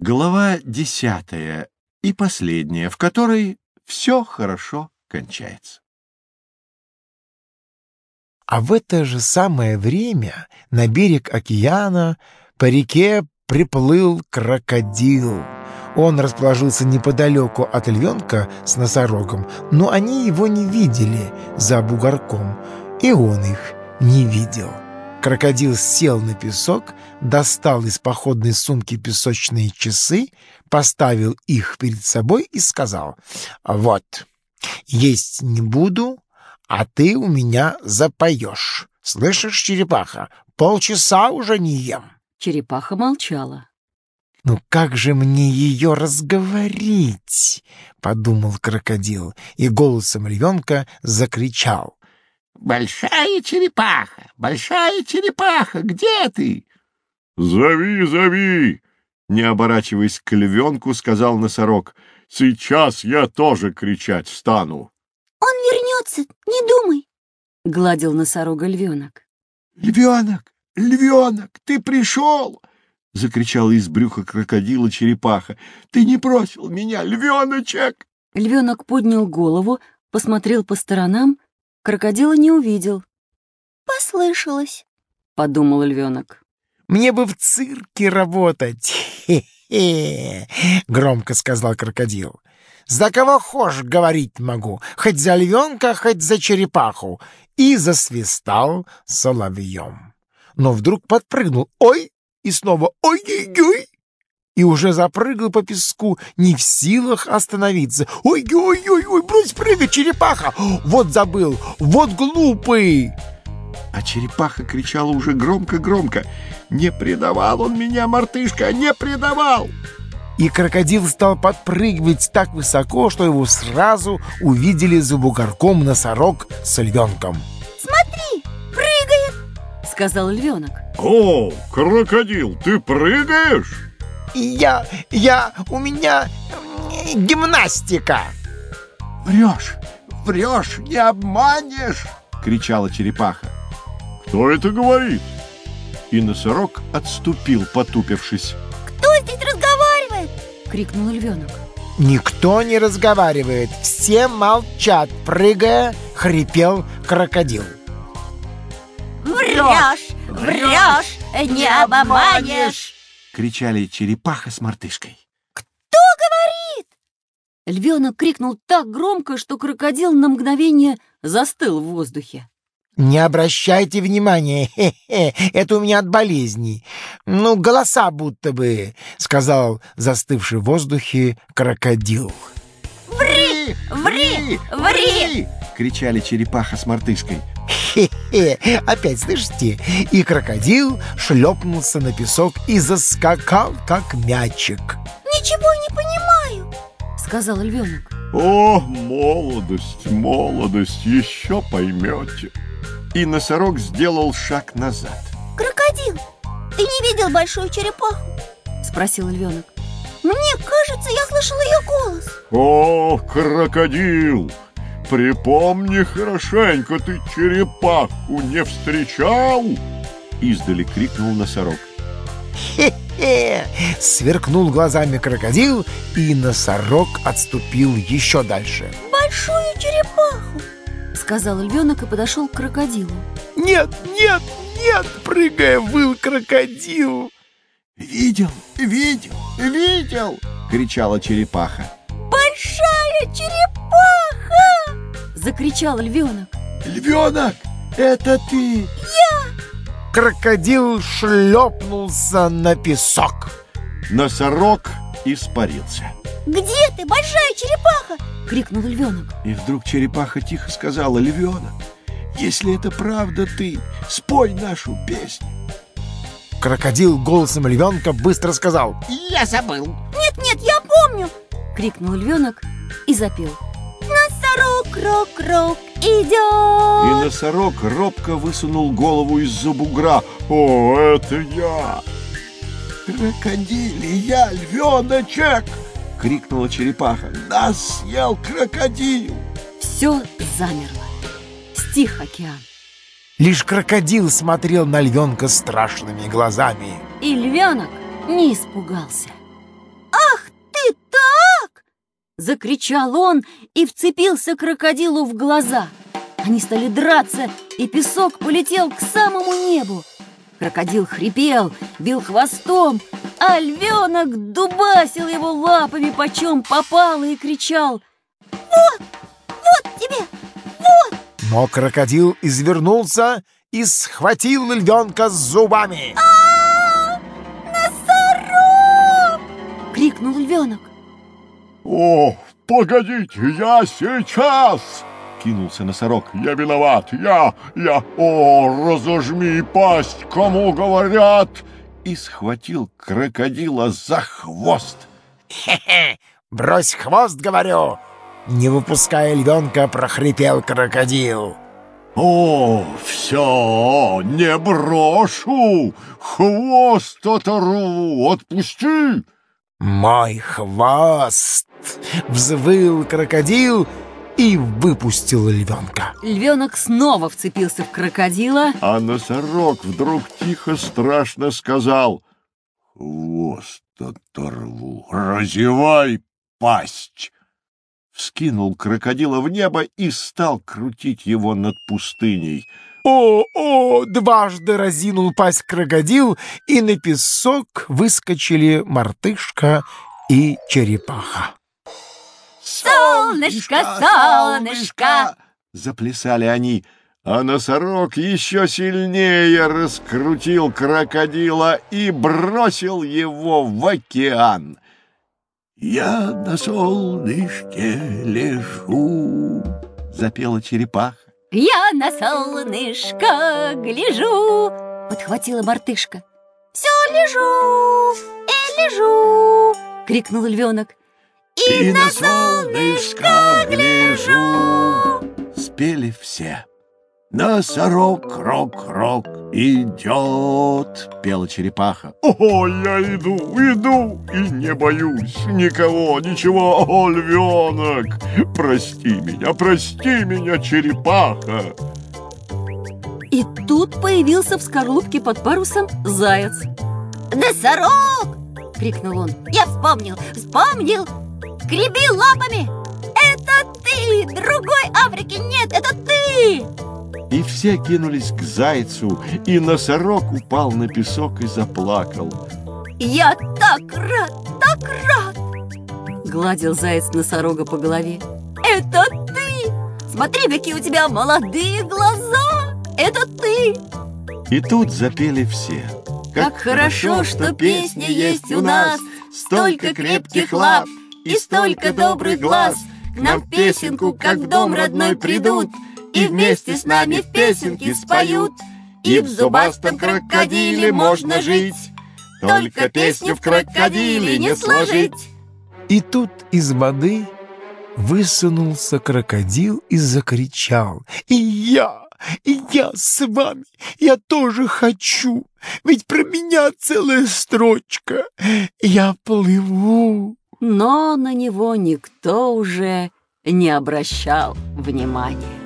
Глава десятая и последняя, в которой все хорошо кончается. А в это же самое время на берег океана по реке приплыл крокодил. Он расположился неподалеку от львенка с носорогом, но они его не видели за бугорком, и он их не видел. Крокодил сел на песок, достал из походной сумки песочные часы, поставил их перед собой и сказал, «Вот, есть не буду, а ты у меня запоешь. Слышишь, черепаха, полчаса уже не ем». Черепаха молчала. «Ну как же мне ее разговорить?» — подумал крокодил и голосом львенка закричал. «Большая черепаха! Большая черепаха! Где ты?» «Зови, зови!» Не оборачиваясь к львенку, сказал носорог. «Сейчас я тоже кричать стану». «Он вернется, не думай!» — гладил носорога львенок. «Львенок! Львенок! Ты пришел!» — закричала из брюха крокодила черепаха. «Ты не бросил меня, львеночек!» Львенок поднял голову, посмотрел по сторонам Крокодила не увидел. «Послышалось», — подумал львенок. «Мне бы в цирке работать!» «Хе-хе!» — громко сказал крокодил. «За кого хошь говорить могу, хоть за львенка, хоть за черепаху!» И засвистал соловьем. Но вдруг подпрыгнул «Ой!» и снова «Ой-ой-ой!» И уже запрыгал по песку, не в силах остановиться. «Ой-ой-ой-ой, брось прыгать, черепаха! Вот забыл, вот глупый!» А черепаха кричала уже громко-громко. «Не предавал он меня, мартышка, не предавал!» И крокодил стал подпрыгивать так высоко, что его сразу увидели за бугорком носорог с львенком. «Смотри, прыгает!» — сказал львенок. «О, крокодил, ты прыгаешь?» Я, я, у меня гимнастика. Врешь, врешь, не обманешь, кричала черепаха. Кто это говорит? И носорог отступил, потупившись. Кто здесь разговаривает? крикнул львенок. Никто не разговаривает, все молчат, прыгая, хрипел крокодил. Врешь, врешь, не обманешь кричали черепаха с мартышкой. «Кто говорит?» Львенок крикнул так громко, что крокодил на мгновение застыл в воздухе. «Не обращайте внимания, хе-хе, это у меня от болезни. Ну, голоса будто бы», — сказал застывший в воздухе крокодил. «Ври, ври, ври!» — кричали черепаха с мартышкой. Хе-хе, опять слышите? И крокодил шлепнулся на песок и заскакал, как мячик. Ничего не понимаю, сказал львенок. О, молодость, молодость, еще поймете. И носорог сделал шаг назад. Крокодил, ты не видел большую черепаху? Спросил львенок. Мне кажется, я слышал ее голос. О, крокодил, Припомни хорошенько, ты черепаху не встречал? Издали крикнул носорог. Хе-хе! Сверкнул глазами крокодил, и носорог отступил еще дальше. Большую черепаху! Сказал львенок и подошел к крокодилу. Нет, нет, нет! Прыгая, выл крокодил. Видел, видел, видел! Кричала черепаха. Большая черепаха! Закричал львенок. Львенок, это ты! Я! Крокодил шлепнулся на песок. Носорог испарился. Где ты, большая черепаха? Крикнул львенок. И вдруг черепаха тихо сказала, львенок, если это правда ты, спой нашу песню. Крокодил голосом львенка быстро сказал «Я забыл!» «Нет-нет, я помню!» — крикнул львенок и запел Носорог, рок-рок, идет И носорог робко высунул голову из-за бугра О, это я! Крокодили, я львеночек! Крикнула черепаха Нас съел крокодил! Все замерло Стих океан Лишь крокодил смотрел на львенка страшными глазами. И львенок не испугался. Закричал он и вцепился крокодилу в глаза. Они стали драться, и песок полетел к самому небу. Крокодил хрипел, бил хвостом, а львенок дубасил его лапами, почем попало, и кричал Вот тебе! Вот! Но крокодил извернулся и схватил львенка с зубами. Носорог! — крикнул львенок. О, погодите, я сейчас! Кинулся носорог. Я виноват, я, я, о, разожми пасть, кому говорят! И схватил крокодила за хвост. «Хе-хе! Брось хвост, говорю!» Не выпуская львенка, прохрипел крокодил. О, все, не брошу, хвост оторву, отпусти! «Мой хвост!» — взвыл крокодил и выпустил львенка. Львенок снова вцепился в крокодила. А носорог вдруг тихо страшно сказал «Хвост оторву, разевай пасть!» Вскинул крокодила в небо и стал крутить его над пустыней. «О, о!» — дважды разинул пасть крокодил, и на песок выскочили мартышка и черепаха. Солнышко, солнышко! Заплясали они, а носорог еще сильнее раскрутил крокодила и бросил его в океан. «Я на солнышке лежу», — запела черепаха. Я на солнышко гляжу, подхватила мартышка. Все лежу и лежу! Крикнул львенок. И, на солнышко гляжу! Спели все. Носорог, рок-рок, идет, пела черепаха. О, я иду, иду, и не боюсь никого, ничего, о, львенок, прости меня, прости меня, черепаха. И тут появился в скорлупке под парусом заяц. Носорог! — крикнул он. Я вспомнил, вспомнил! Скреби лапами! Это ты! Другой Африки нет, это ты! И все кинулись к зайцу, и носорог упал на песок и заплакал. Я так рад, так рад! Гладил заяц носорога по голове. Это ты! Смотри, какие у тебя молодые глаза! Это ты! И тут запели все. Как хорошо, что песня есть у нас, Столько крепких лап и столько добрых глаз. К нам песенку, как в дом родной, придут И вместе с нами в песенке споют. И в зубастом крокодиле можно жить, Только песню в крокодиле не сложить. И тут из воды высунулся крокодил и закричал. «И я! И я с вами! Я тоже хочу! Ведь про меня целая строчка! Я плыву!» Но на него никто уже не обращал внимания.